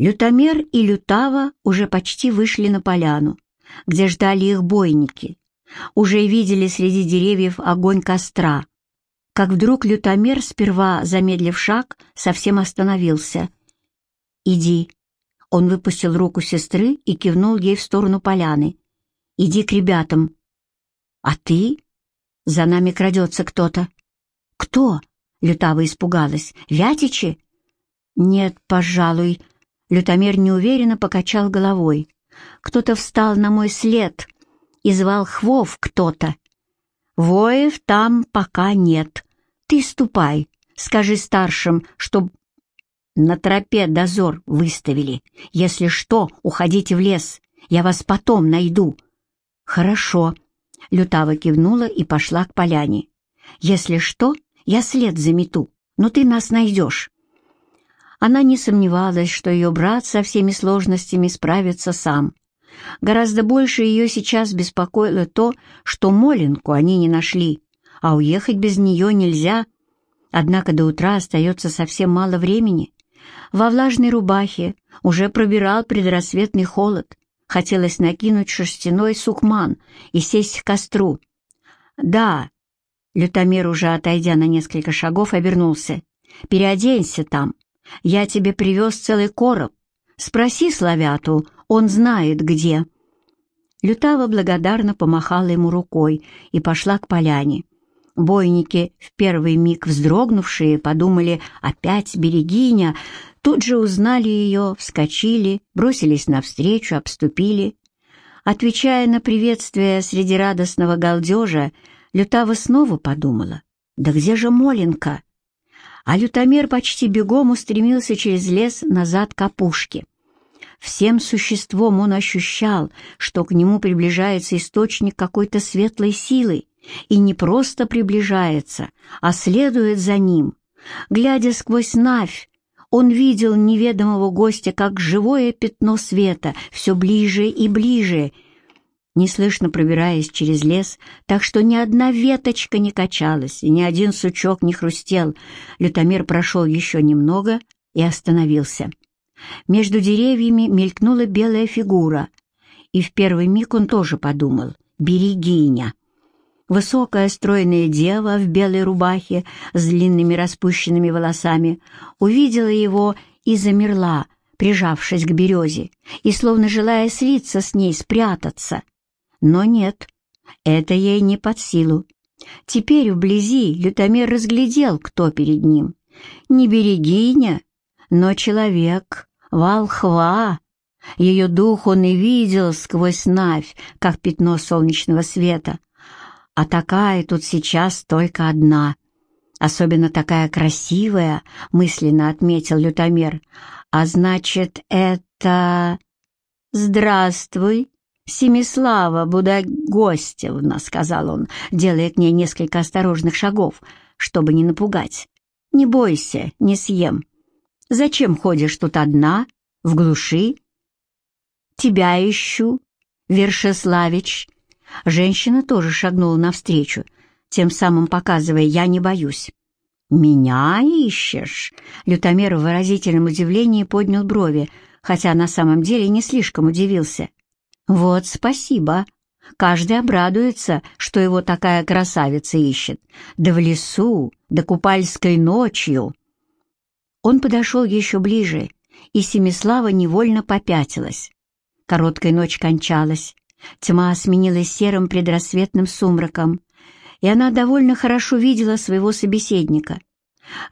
Лютомер и Лютава уже почти вышли на поляну, где ждали их бойники. Уже видели среди деревьев огонь костра. Как вдруг Лютомер, сперва замедлив шаг, совсем остановился. «Иди». Он выпустил руку сестры и кивнул ей в сторону поляны. «Иди к ребятам». «А ты?» «За нами крадется кто-то». «Кто?» — Лютава испугалась. «Вятичи?» «Нет, пожалуй». Лютомер неуверенно покачал головой. «Кто-то встал на мой след и звал Хвов кто-то. Воев там пока нет. Ты ступай, скажи старшим, чтоб на тропе дозор выставили. Если что, уходите в лес, я вас потом найду». «Хорошо», — Лютава кивнула и пошла к поляне. «Если что, я след замету, но ты нас найдешь». Она не сомневалась, что ее брат со всеми сложностями справится сам. Гораздо больше ее сейчас беспокоило то, что Моленку они не нашли, а уехать без нее нельзя. Однако до утра остается совсем мало времени. Во влажной рубахе уже пробирал предрассветный холод. Хотелось накинуть шерстяной сукман и сесть к костру. «Да», — Лютомер, уже отойдя на несколько шагов, обернулся, — «переоденься там, я тебе привез целый короб. Спроси Славяту, он знает где». Лютава благодарно помахала ему рукой и пошла к поляне. Бойники, в первый миг вздрогнувшие, подумали «опять берегиня», тут же узнали ее, вскочили, бросились навстречу, обступили. Отвечая на приветствие среди радостного галдежа, Лютава снова подумала «да где же Моленка?» А лютомер почти бегом устремился через лес назад к опушке. Всем существом он ощущал, что к нему приближается источник какой-то светлой силы, и не просто приближается, а следует за ним. Глядя сквозь навь, он видел неведомого гостя как живое пятно света, все ближе и ближе — неслышно пробираясь через лес, так что ни одна веточка не качалась и ни один сучок не хрустел. Лютомер прошел еще немного и остановился. Между деревьями мелькнула белая фигура, и в первый миг он тоже подумал «берегиня». Высокая стройная дева в белой рубахе с длинными распущенными волосами увидела его и замерла, прижавшись к березе, и словно желая слиться с ней, спрятаться. Но нет, это ей не под силу. Теперь вблизи Лютомер разглядел, кто перед ним. Не берегиня, но человек, волхва. Ее дух он и видел сквозь навь, как пятно солнечного света. А такая тут сейчас только одна. Особенно такая красивая, мысленно отметил Лютомер. А значит, это... «Здравствуй, «Семислава Будагостевна», — сказал он, делая к ней несколько осторожных шагов, чтобы не напугать. «Не бойся, не съем. Зачем ходишь тут одна, в глуши?» «Тебя ищу, Вершеславич». Женщина тоже шагнула навстречу, тем самым показывая «я не боюсь». «Меня ищешь?» Лютомер в выразительном удивлении поднял брови, хотя на самом деле не слишком удивился. «Вот спасибо. Каждый обрадуется, что его такая красавица ищет. Да в лесу, да купальской ночью». Он подошел еще ближе, и Семислава невольно попятилась. Короткая ночь кончалась, тьма сменилась серым предрассветным сумраком, и она довольно хорошо видела своего собеседника.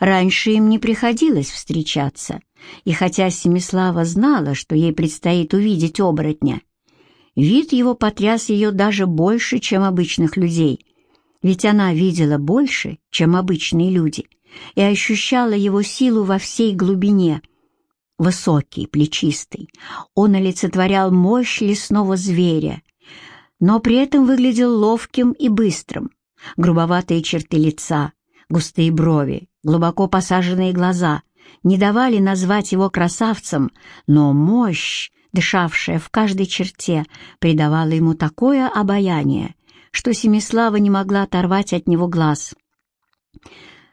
Раньше им не приходилось встречаться, и хотя Семислава знала, что ей предстоит увидеть оборотня, Вид его потряс ее даже больше, чем обычных людей, ведь она видела больше, чем обычные люди, и ощущала его силу во всей глубине. Высокий, плечистый, он олицетворял мощь лесного зверя, но при этом выглядел ловким и быстрым. Грубоватые черты лица, густые брови, глубоко посаженные глаза не давали назвать его красавцем, но мощь, дышавшая в каждой черте, придавала ему такое обаяние, что Семислава не могла оторвать от него глаз.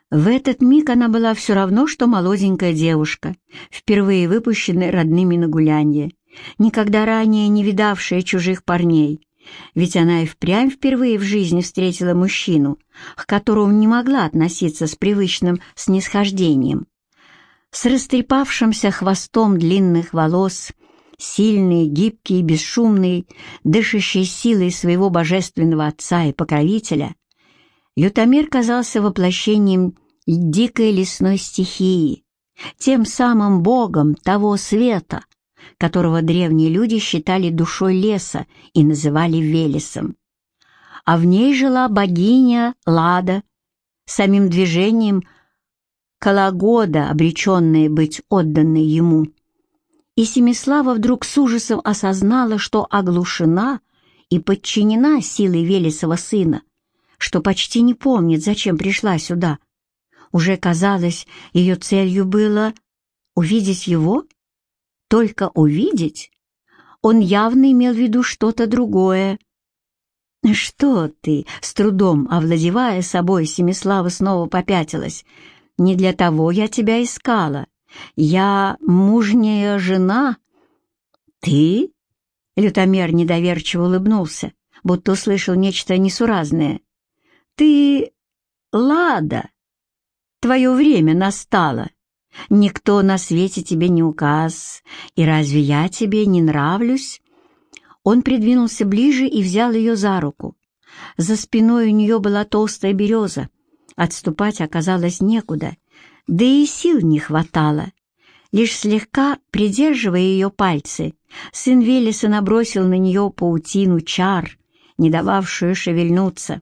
В этот миг она была все равно, что молоденькая девушка, впервые выпущенная родными на гулянье, никогда ранее не видавшая чужих парней, ведь она и впрямь впервые в жизни встретила мужчину, к которому не могла относиться с привычным снисхождением. С растрепавшимся хвостом длинных волос, сильный, гибкий, бесшумный, дышащий силой своего божественного отца и покровителя, Лютомир казался воплощением дикой лесной стихии, тем самым богом того света, которого древние люди считали душой леса и называли Велесом. А в ней жила богиня Лада, самим движением Калагода, обреченная быть отданной ему. И Семислава вдруг с ужасом осознала, что оглушена и подчинена силой Велесова сына, что почти не помнит, зачем пришла сюда. Уже казалось, ее целью было увидеть его, только увидеть? Он явно имел в виду что-то другое. «Что ты?» — с трудом овладевая собой, Семислава снова попятилась. «Не для того я тебя искала. Я мужняя жена». «Ты?» — Лютомер недоверчиво улыбнулся, будто услышал нечто несуразное. «Ты... Лада. Твое время настало. Никто на свете тебе не указ, и разве я тебе не нравлюсь?» Он придвинулся ближе и взял ее за руку. За спиной у нее была толстая береза. Отступать оказалось некуда, да и сил не хватало. Лишь слегка придерживая ее пальцы, сын Велеса набросил на нее паутину чар, не дававшую шевельнуться.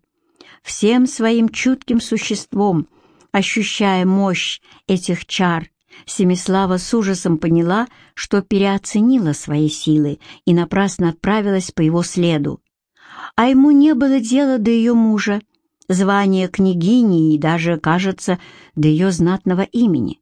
Всем своим чутким существом Ощущая мощь этих чар, Семислава с ужасом поняла, что переоценила свои силы и напрасно отправилась по его следу. А ему не было дела до ее мужа, звания княгини и даже, кажется, до ее знатного имени.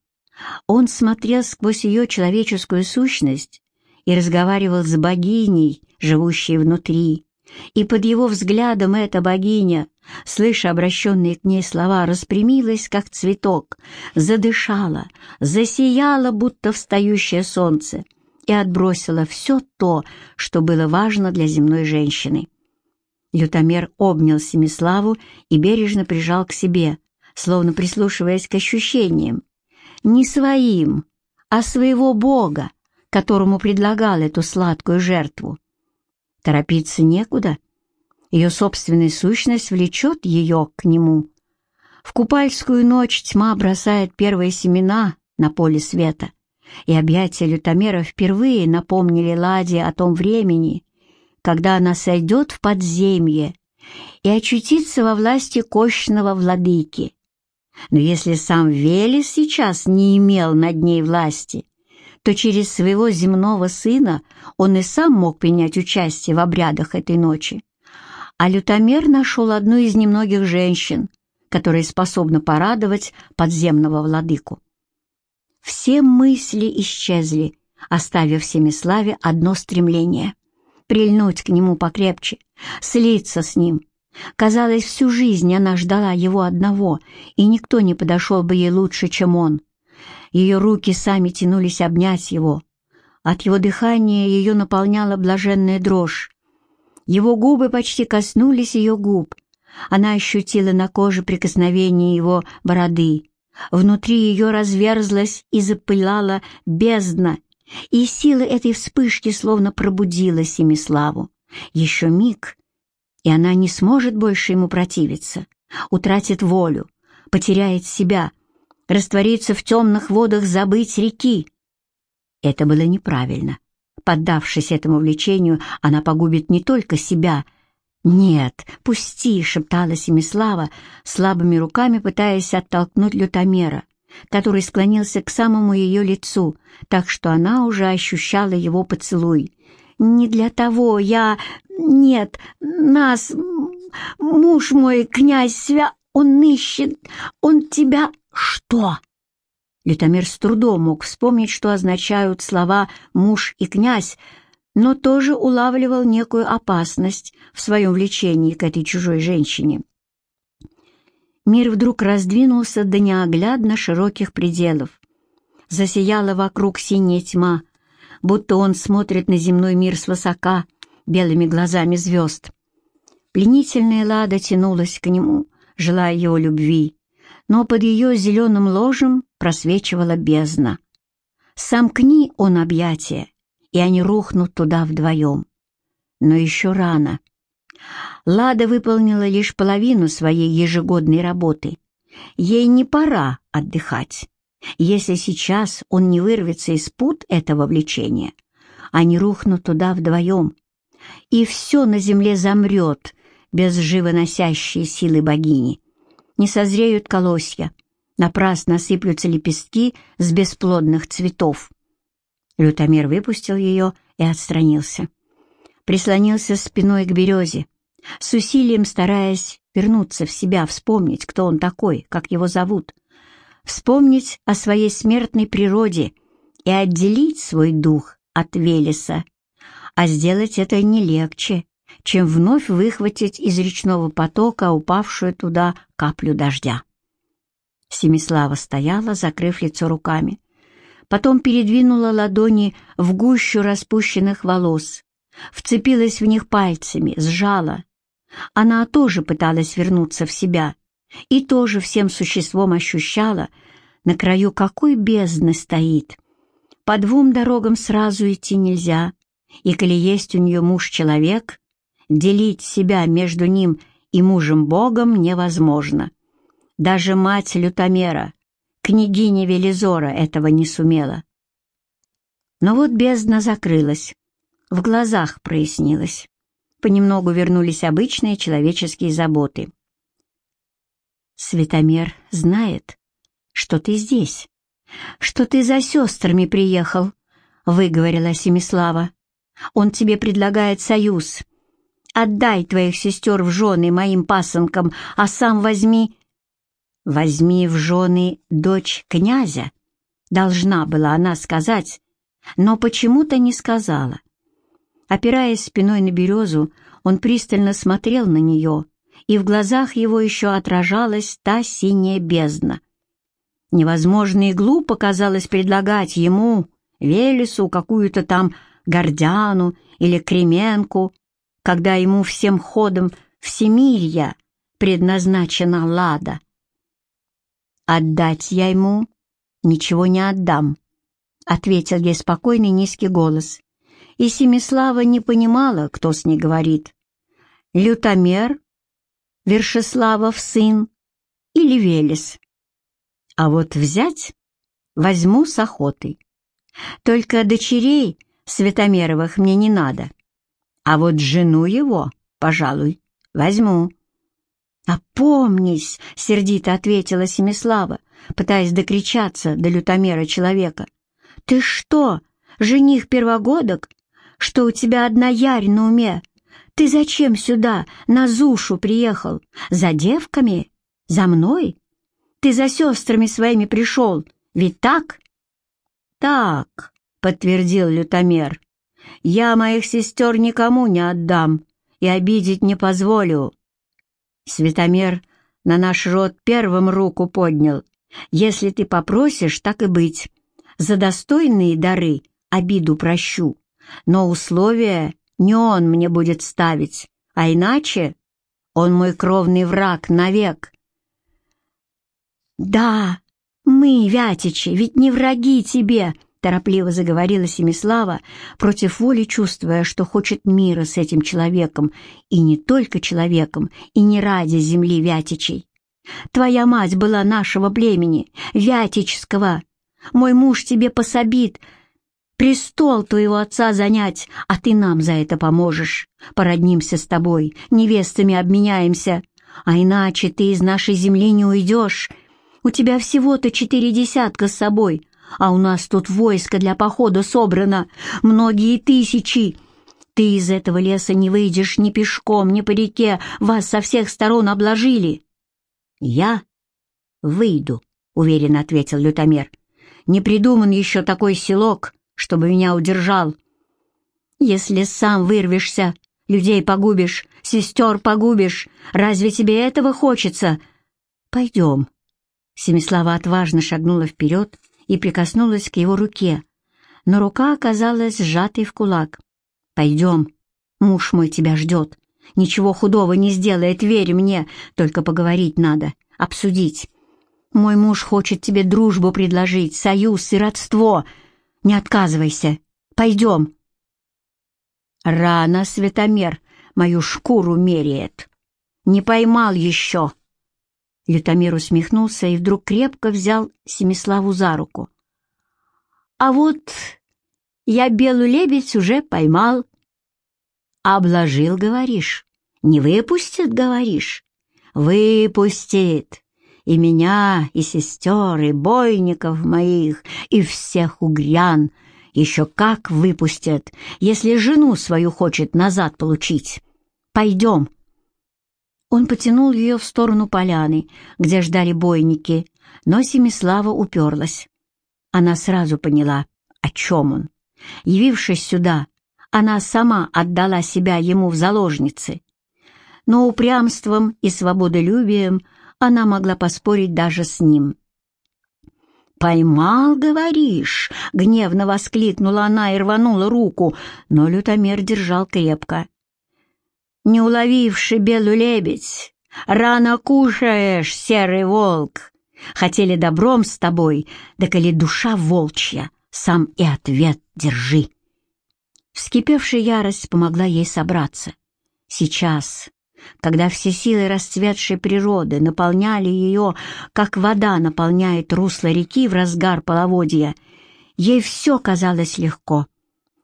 Он смотрел сквозь ее человеческую сущность и разговаривал с богиней, живущей внутри, и под его взглядом эта богиня, слыша обращенные к ней слова, распрямилась, как цветок, задышала, засияла, будто встающее солнце, и отбросила все то, что было важно для земной женщины. Лютомер обнял Семиславу и бережно прижал к себе, словно прислушиваясь к ощущениям. Не своим, а своего Бога, которому предлагал эту сладкую жертву. Торопиться некуда. Ее собственная сущность влечет ее к нему. В купальскую ночь тьма бросает первые семена на поле света, и объятия лютомера впервые напомнили Ладе о том времени, когда она сойдет в подземье и очутится во власти кощного владыки. Но если сам Велес сейчас не имел над ней власти, то через своего земного сына он и сам мог принять участие в обрядах этой ночи. А лютомер нашел одну из немногих женщин, которая способна порадовать подземного владыку. Все мысли исчезли, оставив Семиславе одно стремление — прильнуть к нему покрепче, слиться с ним. Казалось, всю жизнь она ждала его одного, и никто не подошел бы ей лучше, чем он — ее руки сами тянулись обнять его. От его дыхания ее наполняла блаженная дрожь. Его губы почти коснулись ее губ. Она ощутила на коже прикосновение его бороды. Внутри ее разверзлась и запылала бездна, и сила этой вспышки словно пробудила Семиславу. Еще миг, и она не сможет больше ему противиться, утратит волю, потеряет себя, раствориться в темных водах, забыть реки. Это было неправильно. Поддавшись этому влечению, она погубит не только себя. «Нет, пусти!» — шептала Семислава, слабыми руками пытаясь оттолкнуть лютомера, который склонился к самому ее лицу, так что она уже ощущала его поцелуй. «Не для того я... Нет, нас... Муж мой, князь Свя... Он ищет... Он тебя... «Что?» Литомир с трудом мог вспомнить, что означают слова «муж» и «князь», но тоже улавливал некую опасность в своем влечении к этой чужой женщине. Мир вдруг раздвинулся до неоглядно широких пределов. Засияла вокруг синяя тьма, будто он смотрит на земной мир свысока, белыми глазами звезд. Пленительная лада тянулась к нему, желая его любви, но под ее зеленым ложем просвечивала бездна. Сомкни он объятия, и они рухнут туда вдвоем. Но еще рано. Лада выполнила лишь половину своей ежегодной работы. Ей не пора отдыхать. Если сейчас он не вырвется из пут этого влечения, они рухнут туда вдвоем, и все на земле замрет без живоносящей силы богини. Не созреют колосья, напрасно сыплются лепестки с бесплодных цветов. Лютомер выпустил ее и отстранился. Прислонился спиной к березе, с усилием стараясь вернуться в себя, вспомнить, кто он такой, как его зовут, вспомнить о своей смертной природе и отделить свой дух от Велеса. А сделать это не легче, чем вновь выхватить из речного потока упавшую туда каплю дождя. Семислава стояла, закрыв лицо руками. Потом передвинула ладони в гущу распущенных волос, вцепилась в них пальцами, сжала. Она тоже пыталась вернуться в себя и тоже всем существом ощущала, на краю какой бездны стоит. По двум дорогам сразу идти нельзя, и коли есть у нее муж-человек, делить себя между ним и мужем-богом невозможно. Даже мать Лютомера, княгиня Велизора, этого не сумела. Но вот бездна закрылась, в глазах прояснилось. Понемногу вернулись обычные человеческие заботы. Светомер знает, что ты здесь, что ты за сестрами приехал, — выговорила Семислава. Он тебе предлагает союз. Отдай твоих сестер в жены моим пасынкам, а сам возьми «Возьми в жены дочь князя», должна была она сказать, но почему-то не сказала. Опираясь спиной на березу, он пристально смотрел на нее, и в глазах его еще отражалась та синяя бездна. Невозможно и глупо казалось предлагать ему, Велесу, какую-то там Гордяну или Кременку, когда ему всем ходом всемирья предназначена Лада — «Отдать я ему ничего не отдам», — ответил ей спокойный низкий голос. И Семислава не понимала, кто с ней говорит. Лютомер, Вершеславов сын или Велес. А вот взять возьму с охотой. Только дочерей Светомеровых мне не надо. А вот жену его, пожалуй, возьму. «Опомнись!» — сердито ответила Семислава, пытаясь докричаться до лютомера человека. «Ты что, жених первогодок? Что у тебя одна ярь на уме? Ты зачем сюда, на Зушу, приехал? За девками? За мной? Ты за сестрами своими пришел, ведь так?» «Так», — подтвердил лютомер, — «я моих сестер никому не отдам и обидеть не позволю». Светомер на наш род первым руку поднял. Если ты попросишь, так и быть. За достойные дары обиду прощу, но условия не он мне будет ставить, а иначе он мой кровный враг навек. «Да, мы, Вятичи, ведь не враги тебе!» торопливо заговорила Семислава, против воли чувствуя, что хочет мира с этим человеком, и не только человеком, и не ради земли Вятичей. «Твоя мать была нашего племени, Вятичского. Мой муж тебе пособит, престол твоего отца занять, а ты нам за это поможешь. Породнимся с тобой, невестами обменяемся, а иначе ты из нашей земли не уйдешь. У тебя всего-то четыре десятка с собой» а у нас тут войско для похода собрано, многие тысячи. Ты из этого леса не выйдешь ни пешком, ни по реке, вас со всех сторон обложили». «Я выйду», — уверенно ответил лютомер. «Не придуман еще такой селок, чтобы меня удержал. Если сам вырвешься, людей погубишь, сестер погубишь, разве тебе этого хочется? «Пойдем». Семислава отважно шагнула вперед и прикоснулась к его руке, но рука оказалась сжатой в кулак. «Пойдем, муж мой тебя ждет. Ничего худого не сделает, верь мне, только поговорить надо, обсудить. Мой муж хочет тебе дружбу предложить, союз и родство. Не отказывайся. Пойдем». «Рано, Светомер, мою шкуру меряет. Не поймал еще». Лютомир усмехнулся и вдруг крепко взял Семиславу за руку. «А вот я белую лебедь уже поймал». «Обложил, говоришь? Не выпустит, говоришь?» «Выпустит и меня, и сестер, и бойников моих, и всех угрян. Еще как выпустят, если жену свою хочет назад получить. Пойдем». Он потянул ее в сторону поляны, где ждали бойники, но Семислава уперлась. Она сразу поняла, о чем он. Явившись сюда, она сама отдала себя ему в заложницы. Но упрямством и свободолюбием она могла поспорить даже с ним. «Поймал, говоришь?» — гневно воскликнула она и рванула руку, но лютомер держал крепко. «Не уловивший белую лебедь, рано кушаешь, серый волк. Хотели добром с тобой, да коли душа волчья, сам и ответ держи». Вскипевшая ярость помогла ей собраться. Сейчас, когда все силы расцветшей природы наполняли ее, как вода наполняет русло реки в разгар половодья, ей все казалось легко.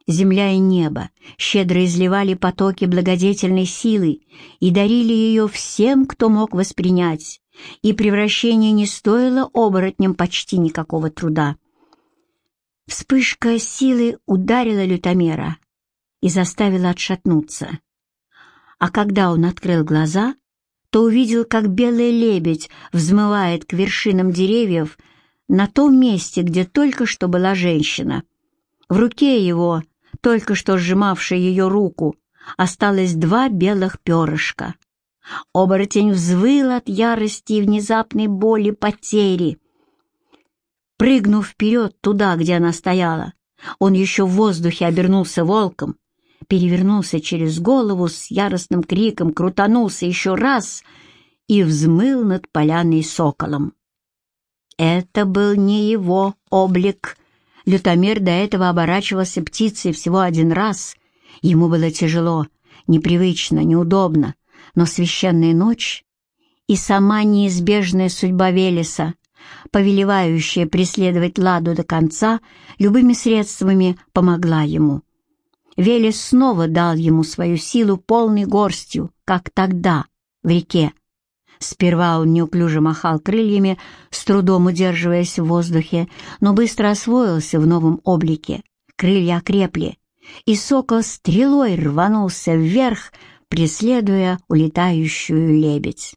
Земля и небо щедро изливали потоки благодетельной силы и дарили ее всем, кто мог воспринять, и превращение не стоило оборотням почти никакого труда. Вспышка силы ударила лютомера и заставила отшатнуться а когда он открыл глаза, то увидел, как белый лебедь взмывает к вершинам деревьев на том месте, где только что была женщина. В руке его, только что сжимавшей ее руку, осталось два белых перышка. Оборотень взвыл от ярости и внезапной боли потери. Прыгнув вперед туда, где она стояла, он еще в воздухе обернулся волком перевернулся через голову с яростным криком, крутанулся еще раз и взмыл над поляной соколом. Это был не его облик. Лютомер до этого оборачивался птицей всего один раз. Ему было тяжело, непривычно, неудобно, но священная ночь и сама неизбежная судьба Велеса, повелевающая преследовать Ладу до конца, любыми средствами помогла ему. Велес снова дал ему свою силу полной горстью, как тогда, в реке. Сперва он неуклюже махал крыльями, с трудом удерживаясь в воздухе, но быстро освоился в новом облике. Крылья окрепли, и сокол стрелой рванулся вверх, преследуя улетающую лебедь.